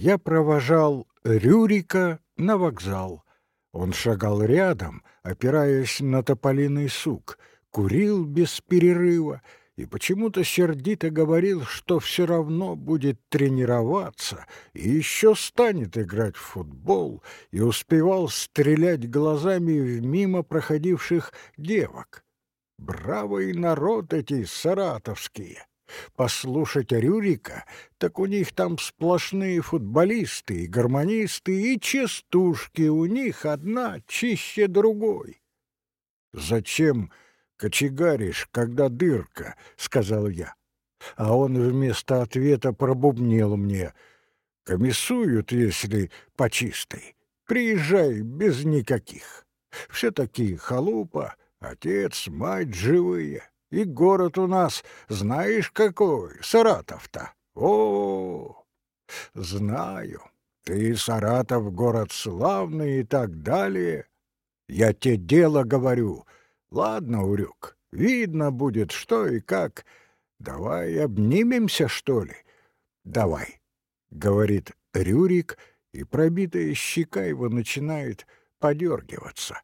Я провожал Рюрика на вокзал. Он шагал рядом, опираясь на тополиный сук, курил без перерыва и почему-то сердито говорил, что все равно будет тренироваться и еще станет играть в футбол, и успевал стрелять глазами в мимо проходивших девок. Бравый народ эти саратовские! Послушать Рюрика, так у них там сплошные футболисты и гармонисты, и частушки у них одна чище другой. Зачем кочегаришь, когда дырка?» — сказал я. А он вместо ответа пробубнил мне. «Комиссуют, если по чистой. Приезжай без никаких. Все-таки халупа, отец, мать живые. И город у нас, знаешь какой, Саратов-то. О, знаю, ты, Саратов, город славный и так далее. Я те дело говорю — Ладно, Урюк, видно будет, что и как. Давай обнимемся, что ли? Давай, — говорит Рюрик, и пробитая щека его начинает подергиваться.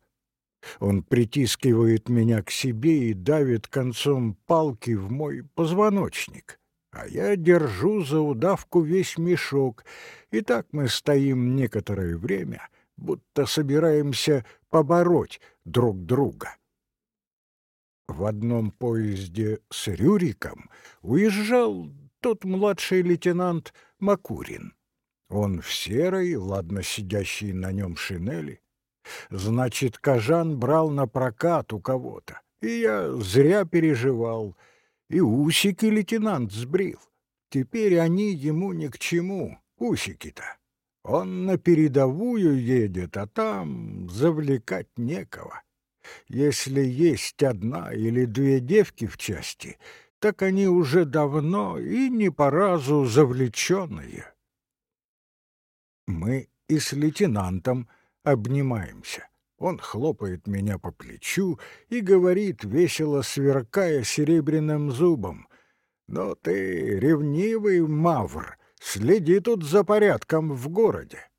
Он притискивает меня к себе и давит концом палки в мой позвоночник, а я держу за удавку весь мешок, и так мы стоим некоторое время, будто собираемся побороть друг друга. В одном поезде с Рюриком уезжал тот младший лейтенант Макурин. Он в серой, ладно сидящей на нем шинели. Значит, Кажан брал на прокат у кого-то, и я зря переживал. И усики лейтенант сбрил. Теперь они ему ни к чему, усики-то. Он на передовую едет, а там завлекать некого. Если есть одна или две девки в части, так они уже давно и не по разу завлеченные. Мы и с лейтенантом обнимаемся. Он хлопает меня по плечу и говорит, весело сверкая серебряным зубом, «Но ты ревнивый, Мавр, следи тут за порядком в городе».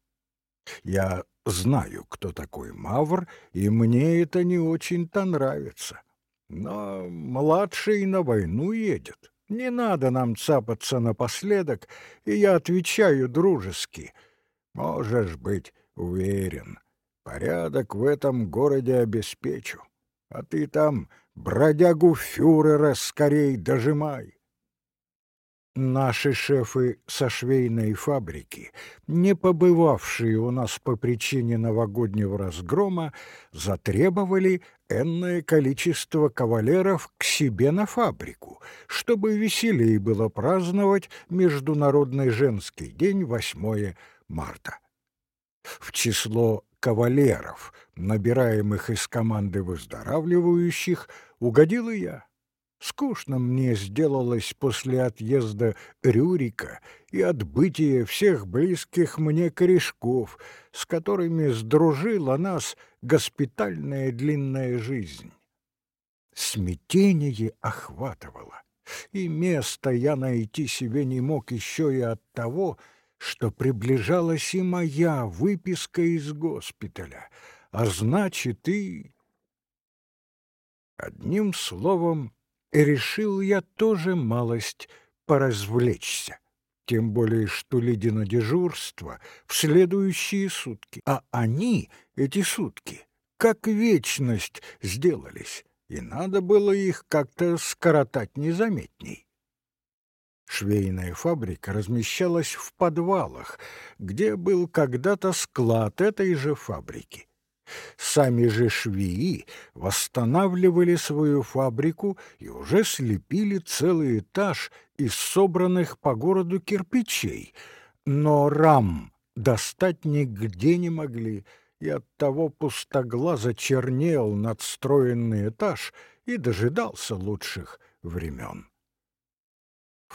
Я Знаю, кто такой Мавр, и мне это не очень-то нравится. Но младший на войну едет. Не надо нам цапаться напоследок, и я отвечаю дружески. Можешь быть уверен, порядок в этом городе обеспечу. А ты там бродягу фюрера скорей дожимай. Наши шефы со швейной фабрики, не побывавшие у нас по причине новогоднего разгрома, затребовали энное количество кавалеров к себе на фабрику, чтобы веселее было праздновать Международный женский день 8 марта. В число кавалеров, набираемых из команды выздоравливающих, угодил и я. Скучно мне сделалось после отъезда Рюрика и отбытия всех близких мне корешков, с которыми сдружила нас госпитальная длинная жизнь. Смятение охватывало, и место я найти себе не мог еще и от того, что приближалась и моя выписка из госпиталя, а значит и... Одним словом, решил я тоже малость поразвлечься. Тем более, что ледяно дежурство в следующие сутки, а они, эти сутки, как вечность сделались, и надо было их как-то скоротать незаметней. Швейная фабрика размещалась в подвалах, где был когда-то склад этой же фабрики. Сами же швеи восстанавливали свою фабрику и уже слепили целый этаж из собранных по городу кирпичей, но рам достать нигде не могли, и оттого пустоглазо чернел надстроенный этаж и дожидался лучших времен.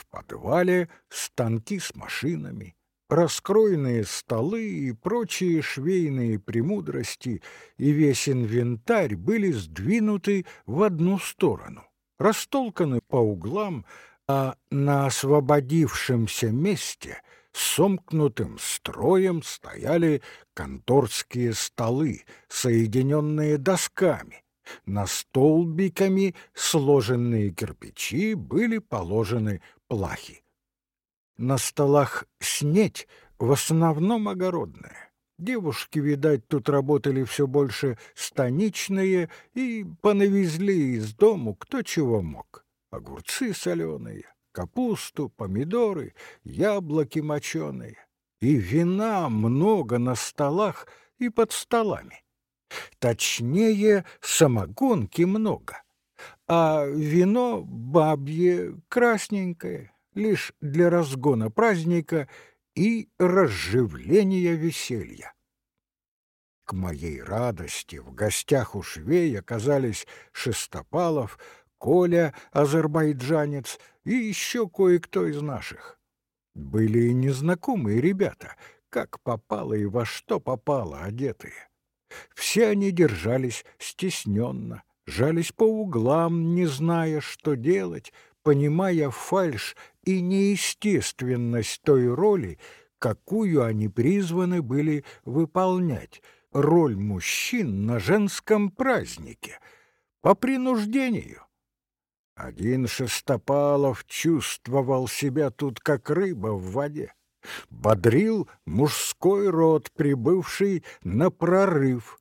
В подвале станки с машинами, раскроенные столы и прочие швейные премудрости и весь инвентарь были сдвинуты в одну сторону, растолканы по углам, а на освободившемся месте сомкнутым строем стояли конторские столы, соединенные досками. На столбиками сложенные кирпичи были положены плахи. На столах снеть, в основном огородная. Девушки, видать, тут работали все больше станичные и понавезли из дому кто чего мог. Огурцы соленые, капусту, помидоры, яблоки моченые. И вина много на столах и под столами. Точнее, самогонки много, а вино бабье красненькое, лишь для разгона праздника и разживления веселья. К моей радости в гостях у швей оказались Шестопалов, Коля, азербайджанец, и еще кое-кто из наших. Были и незнакомые ребята, как попало и во что попало одетые. Все они держались стесненно, жались по углам, не зная, что делать, понимая фальшь и неестественность той роли, какую они призваны были выполнять, роль мужчин на женском празднике, по принуждению. Один Шестопалов чувствовал себя тут как рыба в воде. Бодрил мужской род, прибывший на прорыв,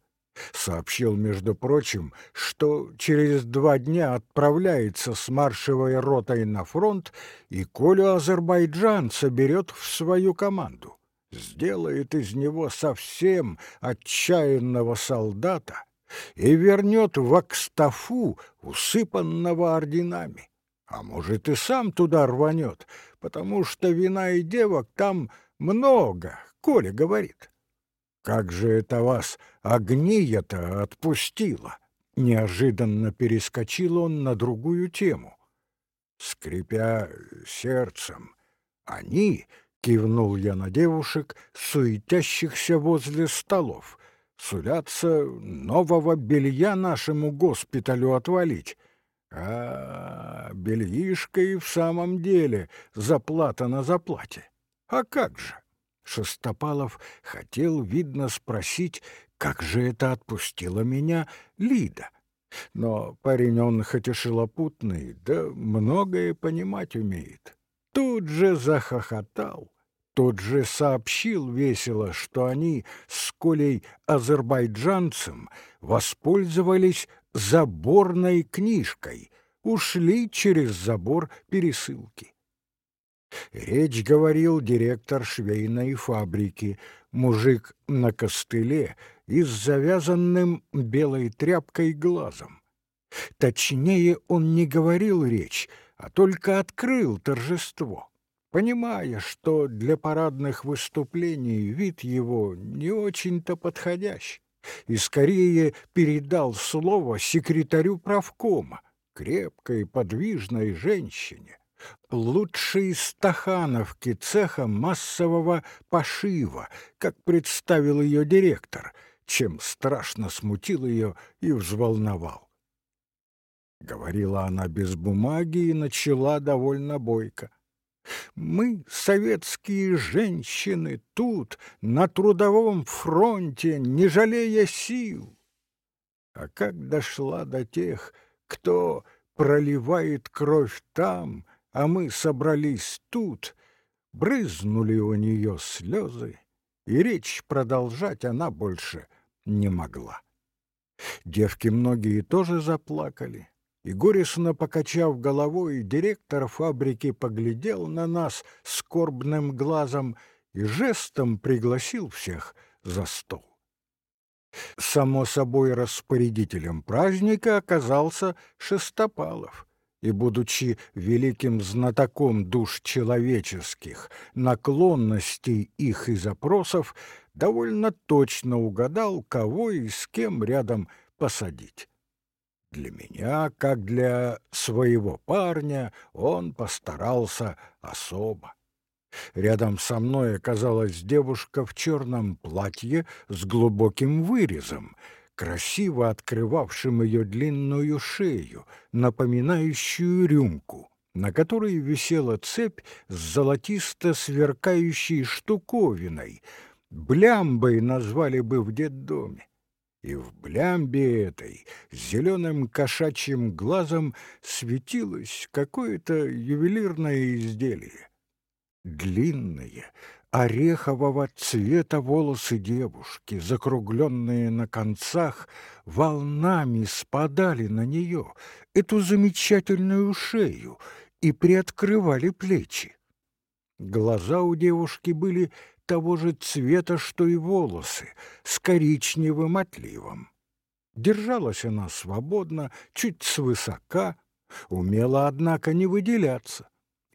Сообщил, между прочим, что через два дня отправляется с маршевой ротой на фронт и Колю Азербайджан соберет в свою команду. Сделает из него совсем отчаянного солдата и вернет в Акстафу, усыпанного орденами. А может, и сам туда рванет, потому что вина и девок там много, Коля говорит. «Как же это вас огния-то отпустило?» Неожиданно перескочил он на другую тему. Скрипя сердцем, они, кивнул я на девушек, суетящихся возле столов, сулятся нового белья нашему госпиталю отвалить. А, бельишко и в самом деле заплата на заплате. А как же? Шестопалов хотел, видно, спросить, как же это отпустила меня Лида. Но парень он хоть и шелопутный, да многое понимать умеет. Тут же захохотал, тут же сообщил весело, что они с Колей азербайджанцем воспользовались заборной книжкой, ушли через забор пересылки. Речь говорил директор швейной фабрики, мужик на костыле и с завязанным белой тряпкой глазом. Точнее, он не говорил речь, а только открыл торжество, понимая, что для парадных выступлений вид его не очень-то подходящий, и скорее передал слово секретарю правкома, крепкой подвижной женщине, лучшей стахановки цеха массового пошива, как представил ее директор, чем страшно смутил ее и взволновал. Говорила она без бумаги и начала довольно бойко. Мы, советские женщины, тут, на трудовом фронте, не жалея сил. А как дошла до тех, кто проливает кровь там, а мы собрались тут, брызнули у нее слезы, и речь продолжать она больше не могла. Девки многие тоже заплакали, и, горестно покачав головой, директор фабрики поглядел на нас скорбным глазом и жестом пригласил всех за стол. Само собой, распорядителем праздника оказался Шестопалов — и, будучи великим знатоком душ человеческих, наклонностей их и запросов, довольно точно угадал, кого и с кем рядом посадить. Для меня, как для своего парня, он постарался особо. Рядом со мной оказалась девушка в черном платье с глубоким вырезом — красиво открывавшим ее длинную шею, напоминающую рюмку, на которой висела цепь с золотисто сверкающей штуковиной. Блямбой назвали бы в детдоме. И в блямбе этой зеленым кошачьим глазом светилось какое-то ювелирное изделие. Длинные, орехового цвета волосы девушки, закругленные на концах, волнами спадали на нее, эту замечательную шею, и приоткрывали плечи. Глаза у девушки были того же цвета, что и волосы, с коричневым отливом. Держалась она свободно, чуть свысока, умела, однако, не выделяться.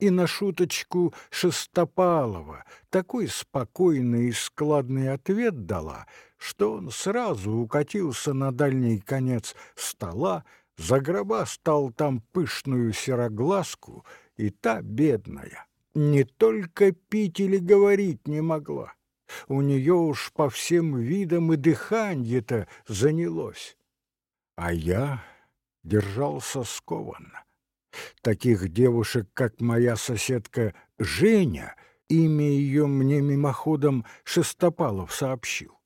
И на шуточку Шестопалова такой спокойный и складный ответ дала, что он сразу укатился на дальний конец стола, загроба стал там пышную сероглазку, и та бедная не только пить или говорить не могла. У нее уж по всем видам и дыханье-то занялось. А я держался скованно. Таких девушек, как моя соседка Женя, имя ее мне мимоходом Шестопалов сообщил.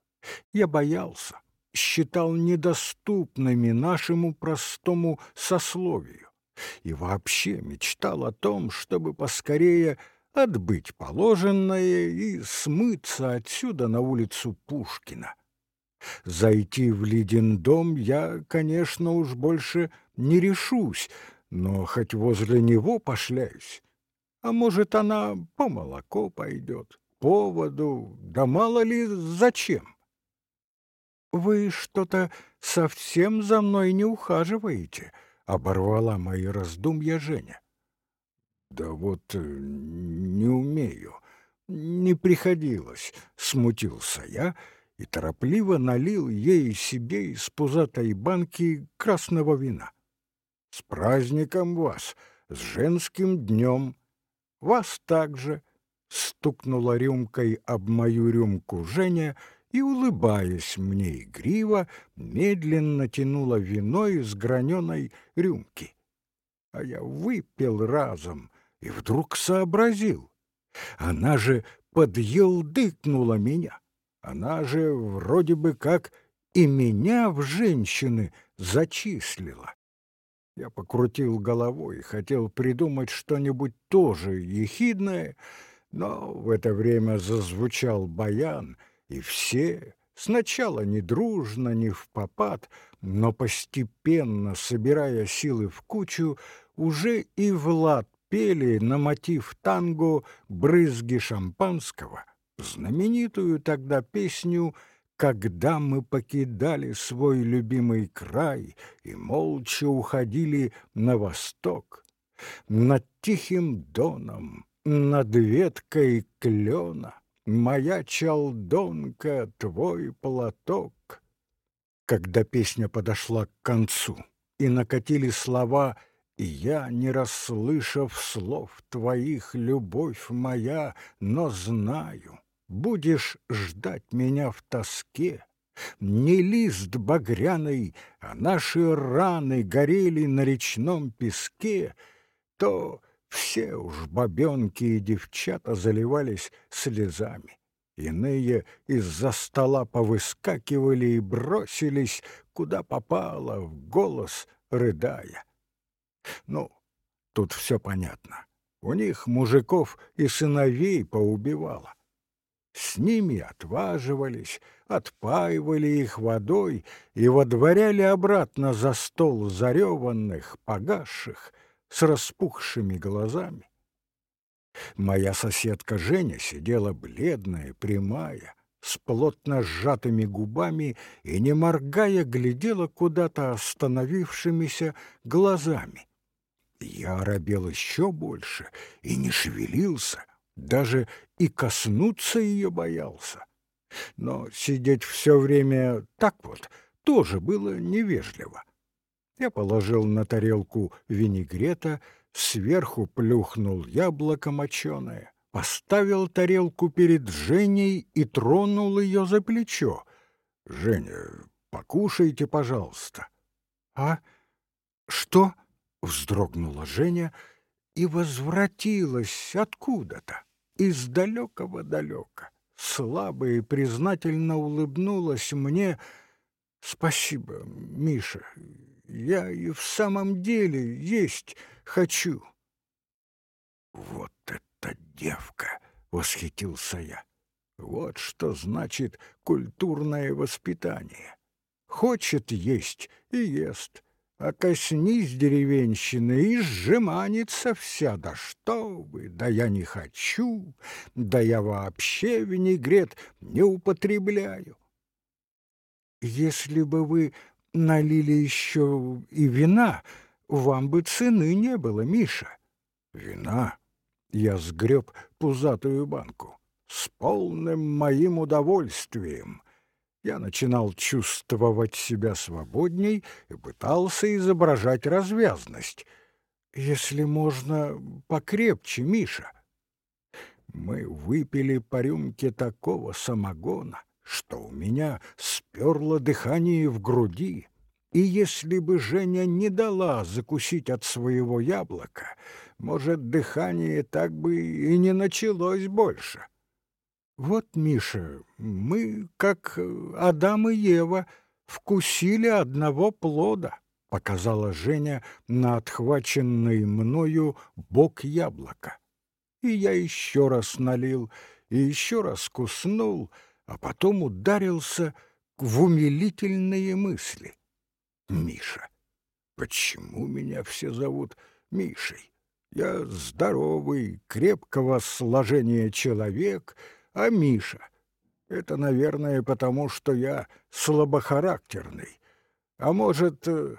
Я боялся, считал недоступными нашему простому сословию и вообще мечтал о том, чтобы поскорее отбыть положенное и смыться отсюда на улицу Пушкина. Зайти в Лидин дом я, конечно, уж больше не решусь, но хоть возле него пошляюсь. А может, она по молоко пойдет, по воду, да мало ли зачем. «Вы что-то совсем за мной не ухаживаете», — оборвала мои раздумья Женя. «Да вот э, не умею, не приходилось», — смутился я и торопливо налил ей себе из пузатой банки красного вина. С праздником вас, с женским днем. Вас также, стукнула рюмкой об мою рюмку Женя и, улыбаясь мне игриво, медленно тянула вино из граненой рюмки. А я выпил разом и вдруг сообразил. Она же подъелдыкнула меня. Она же вроде бы как и меня в женщины зачислила. Я покрутил головой, хотел придумать что-нибудь тоже ехидное, но в это время зазвучал баян, и все, сначала не дружно, не в попад, но постепенно, собирая силы в кучу, уже и Влад пели на мотив танго «Брызги шампанского», знаменитую тогда песню «Связь» когда мы покидали свой любимый край и молча уходили на восток, над тихим доном, над веткой клена, моя чалдонка, твой платок. Когда песня подошла к концу и накатили слова я, не расслышав слов твоих, любовь моя, но знаю, будешь ждать меня в тоске. Не лист багряный, а наши раны горели на речном песке, то все уж бабенки и девчата заливались слезами. Иные из-за стола повыскакивали и бросились, куда попало, в голос рыдая. Ну, тут все понятно. У них мужиков и сыновей поубивало. С ними отваживались, отпаивали их водой и водворяли обратно за стол зареванных, погасших, с распухшими глазами. Моя соседка Женя сидела бледная, прямая, с плотно сжатыми губами и, не моргая, глядела куда-то остановившимися глазами. Я оробел еще больше и не шевелился, даже и коснуться ее боялся. Но сидеть все время так вот тоже было невежливо. Я положил на тарелку винегрета, сверху плюхнул яблоко моченое, поставил тарелку перед Женей и тронул ее за плечо. «Женя, покушайте, пожалуйста». «А? Что?» — вздрогнула Женя и возвратилась откуда-то, из далекого далека. Слабо и признательно улыбнулась мне. «Спасибо, Миша, я и в самом деле есть хочу». «Вот эта девка!» — восхитился я. «Вот что значит культурное воспитание. Хочет есть и ест, а коснись деревенщины и сжиманится вся. Да что вы, да я не хочу, да я вообще винегрет не употребляю. Если бы вы налили еще и вина, вам бы цены не было, Миша. Вина? Я сгреб пузатую банку. С полным моим удовольствием. Я начинал чувствовать себя свободней и пытался изображать развязность. Если можно, покрепче, Миша. Мы выпили по рюмке такого самогона, что у меня сперло дыхание в груди. И если бы Женя не дала закусить от своего яблока, может, дыхание так бы и не началось больше. Вот, Миша, мы, как Адам и Ева, вкусили одного плода, показала Женя на отхваченный мною бок яблока. И я еще раз налил, и еще раз куснул, а потом ударился в умилительные мысли. Миша. Почему меня все зовут Мишей? Я здоровый, крепкого сложения человек — а Миша. Это, наверное, потому что я слабохарактерный. А может... Э,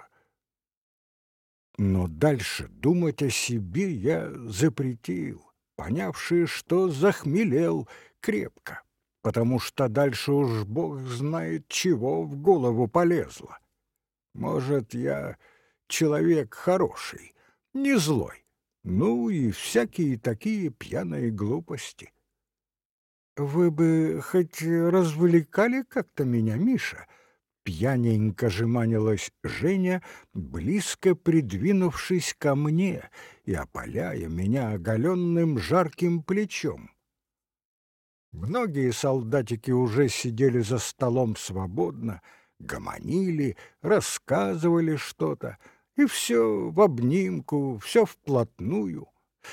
но дальше думать о себе я запретил, понявший, что захмелел крепко, потому что дальше уж Бог знает, чего в голову полезло. Может, я человек хороший, не злой, ну и всякие такие пьяные глупости. «Вы бы хоть развлекали как-то меня, Миша?» Пьяненько жеманилась Женя, близко придвинувшись ко мне и опаляя меня оголенным жарким плечом. Многие солдатики уже сидели за столом свободно, гомонили, рассказывали что-то, и все в обнимку, все вплотную —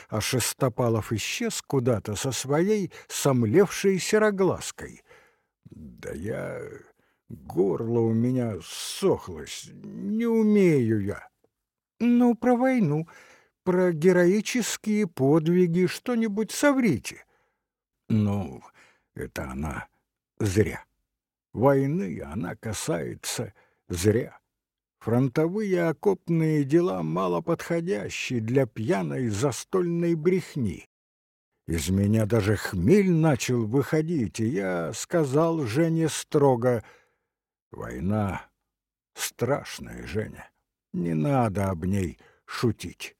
а Шестопалов исчез куда-то со своей сомлевшей сероглазкой. Да я... горло у меня ссохлось, не умею я. Ну, про войну, про героические подвиги что-нибудь соврите. Ну, это она зря. Войны она касается зря. Фронтовые окопные дела мало подходящие для пьяной застольной брехни. Из меня даже хмель начал выходить, и я сказал Жене строго, «Война страшная, Женя, не надо об ней шутить».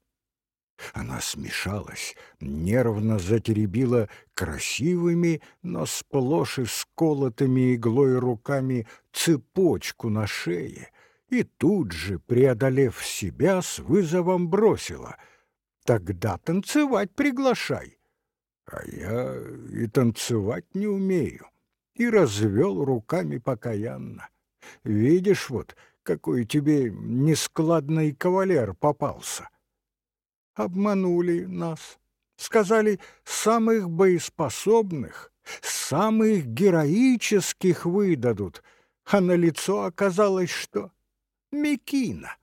Она смешалась, нервно затеребила красивыми, но сплошь исколотыми иглой руками цепочку на шее — и тут же, преодолев себя, с вызовом бросила. «Тогда танцевать приглашай». А я и танцевать не умею. И развел руками покаянно. Видишь вот, какой тебе нескладный кавалер попался. Обманули нас. Сказали, самых боеспособных, самых героических выдадут, а на лицо оказалось, что Мекина.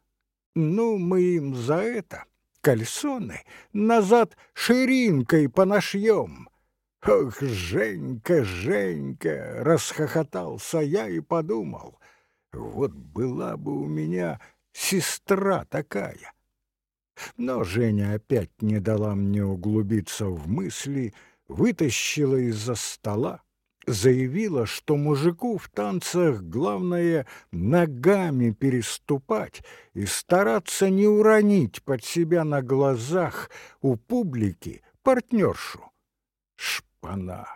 Ну, мы им за это кальсоны назад ширинкой понашьем. Ох, Женька, Женька, расхохотался я и подумал, вот была бы у меня сестра такая. Но Женя опять не дала мне углубиться в мысли, вытащила из-за стола заявила, что мужику в танцах главное ногами переступать и стараться не уронить под себя на глазах у публики партнершу. Шпана,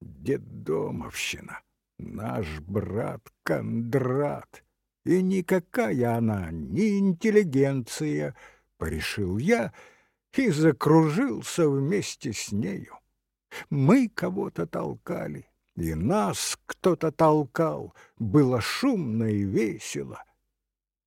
деддомовщина, наш брат Кондрат. И никакая она не интеллигенция, порешил я, и закружился вместе с нею. Мы кого-то толкали, и нас кто-то толкал, было шумно и весело.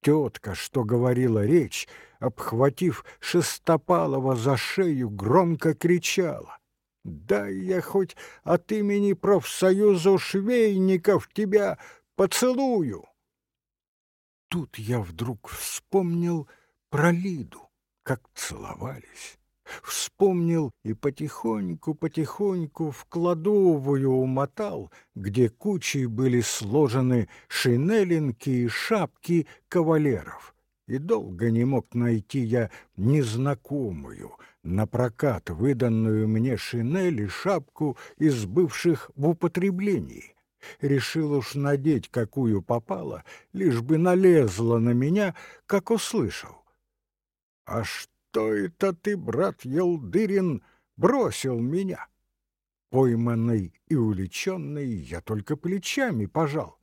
Тетка, что говорила речь, обхватив Шестопалова за шею, громко кричала. «Дай я хоть от имени профсоюза швейников тебя поцелую!» Тут я вдруг вспомнил про Лиду, как целовались. Вспомнил и потихоньку-потихоньку в кладовую умотал, где кучей были сложены шинелинки и шапки кавалеров. И долго не мог найти я незнакомую, на прокат выданную мне шинель и шапку из бывших в употреблении. Решил уж надеть, какую попало, лишь бы налезла на меня, как услышал. «А что это ты, брат Елдырин, бросил меня?» Пойманный и уличенный, я только плечами пожал.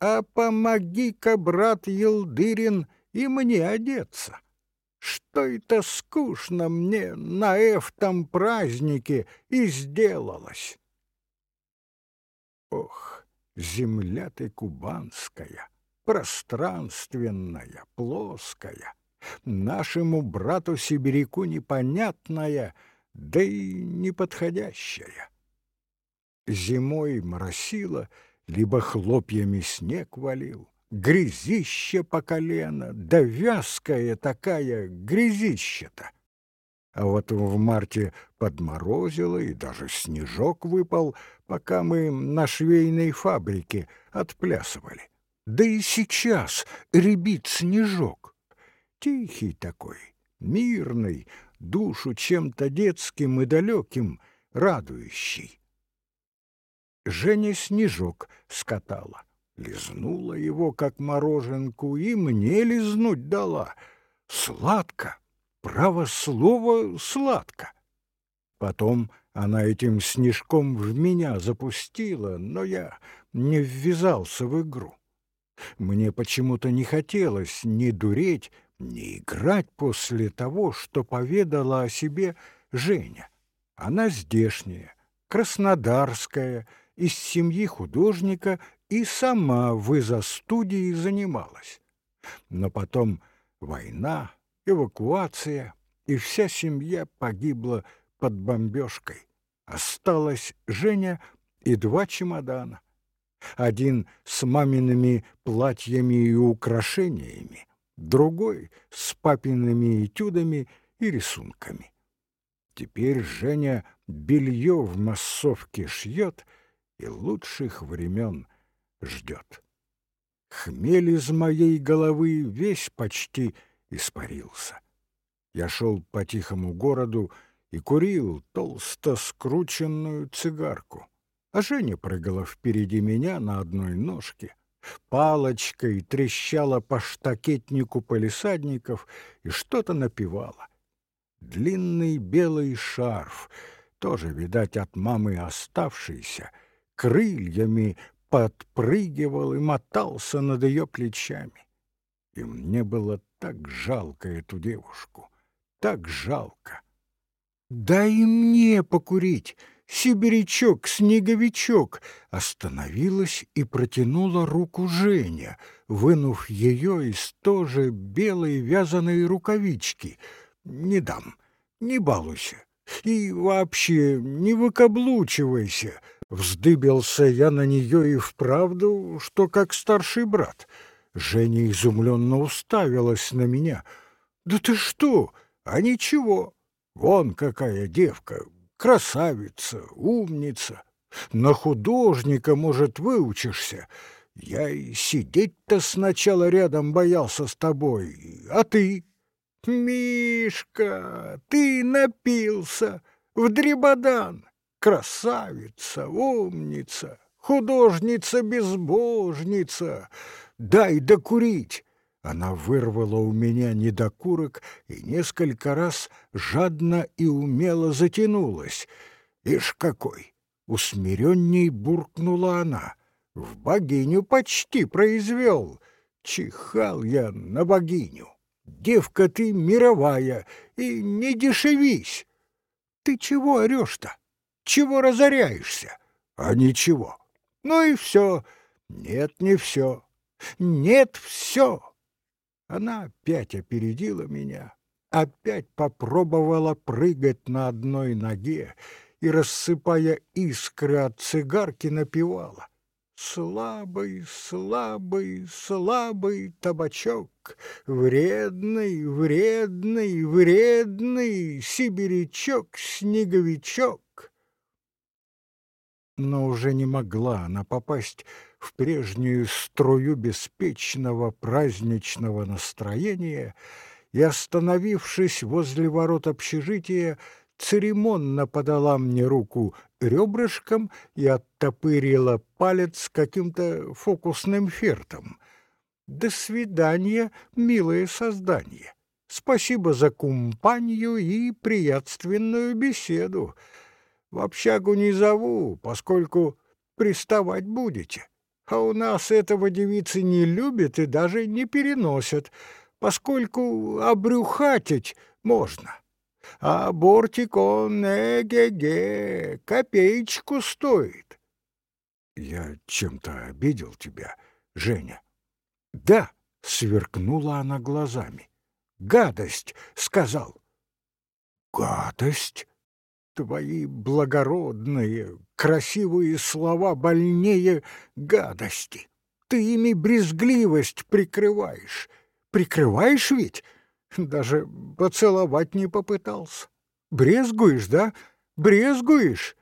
«А помоги-ка, брат Елдырин, и мне одеться. Что это скучно мне на эфтом празднике и сделалось?» Ох, земля ты кубанская, пространственная, плоская, нашему брату-сибиряку непонятная, да и неподходящая. Зимой моросило, либо хлопьями снег валил, грязище по колено, да вязкая такая грязище-то. А вот в марте подморозило, и даже снежок выпал, пока мы на швейной фабрике отплясывали. Да и сейчас ребит снежок. Тихий такой, мирный, душу чем-то детским и далеким, радующий. Женя снежок скатала, лизнула его, как мороженку, и мне лизнуть дала. Сладко, право слово, сладко. Потом она этим снежком в меня запустила, но я не ввязался в игру. Мне почему-то не хотелось ни дуреть, ни играть после того, что поведала о себе Женя. Она здешняя, краснодарская, из семьи художника и сама в изо-студии занималась. Но потом война, эвакуация, и вся семья погибла под бомбежкой. Осталась Женя и два чемодана. Один с мамиными платьями и украшениями, другой с папиными этюдами и рисунками. Теперь Женя белье в массовке шьет и лучших времен ждет. Хмель из моей головы весь почти испарился. Я шел по тихому городу и курил толсто скрученную цигарку, а Женя прыгала впереди меня на одной ножке, палочкой трещала по штакетнику полисадников и что-то напевала. Длинный белый шарф, тоже, видать, от мамы оставшийся, крыльями подпрыгивал и мотался над ее плечами. И мне было так жалко эту девушку, так жалко. «Дай мне покурить!» Сибирячок, снеговичок, остановилась и протянула руку Женя, вынув ее из тоже белой вязаной рукавички. «Не дам, не балуйся и вообще не выкаблучивайся!» Вздыбился я на нее и вправду, что как старший брат. Женя изумленно уставилась на меня. «Да ты что? А ничего!» Вон какая девка, красавица, умница. На художника, может, выучишься. Я и сидеть-то сначала рядом боялся с тобой, а ты? Мишка, ты напился в дребодан. Красавица, умница, художница-безбожница. Дай докурить. Она вырвала у меня недокурок и несколько раз жадно и умело затянулась. Ишь какой! Усмиренней буркнула она. В богиню почти произвел. Чихал я на богиню. Девка ты мировая, и не дешевись. Ты чего орешь-то? Чего разоряешься? А ничего. Ну и все. Нет, не все. Нет, все. Она опять опередила меня, опять попробовала прыгать на одной ноге и, рассыпая искры от цигарки, напевала. Слабый, слабый, слабый табачок, Вредный, вредный, вредный Сибирячок, снеговичок. Но уже не могла она попасть в прежнюю струю беспечного праздничного настроения и, остановившись возле ворот общежития, церемонно подала мне руку ребрышком и оттопырила палец каким-то фокусным фертом. «До свидания, милое создание! Спасибо за кумпанию и приятственную беседу. В общагу не зову, поскольку приставать будете. А у нас этого девицы не любят и даже не переносят, поскольку обрюхатить можно» а бортик он, эге-ге, копеечку стоит. Я чем-то обидел тебя, Женя? Да, сверкнула она глазами. Гадость, сказал. Гадость? Твои благородные, красивые слова больнее гадости. Ты ими брезгливость прикрываешь. Прикрываешь ведь? Даже поцеловать не попытался. Брезгуешь, да? Брезгуешь?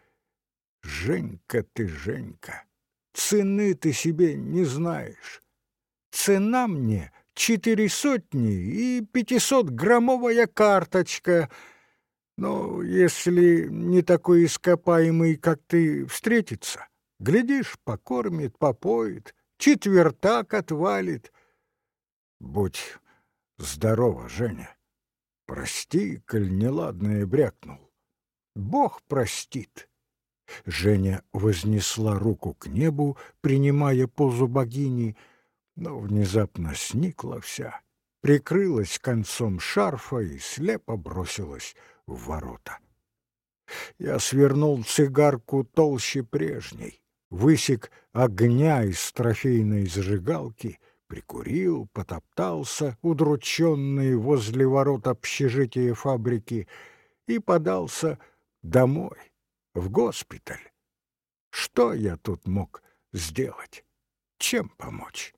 Женька ты, Женька, цены ты себе не знаешь. Цена мне четыре сотни и пятисот-граммовая карточка. Но если не такой ископаемый, как ты, встретится, глядишь, покормит, попоит, четвертак отвалит. Будь Здорово, Женя. Прости, коль неладное брякнул. Бог простит. Женя вознесла руку к небу, принимая позу богини, но внезапно сникла вся, прикрылась концом шарфа и слепо бросилась в ворота. Я свернул цигарку толще прежней, высек огня из трофейной зажигалки — прикурил, потоптался, удрученный возле ворот общежития фабрики, и подался домой, в госпиталь. Что я тут мог сделать? Чем помочь?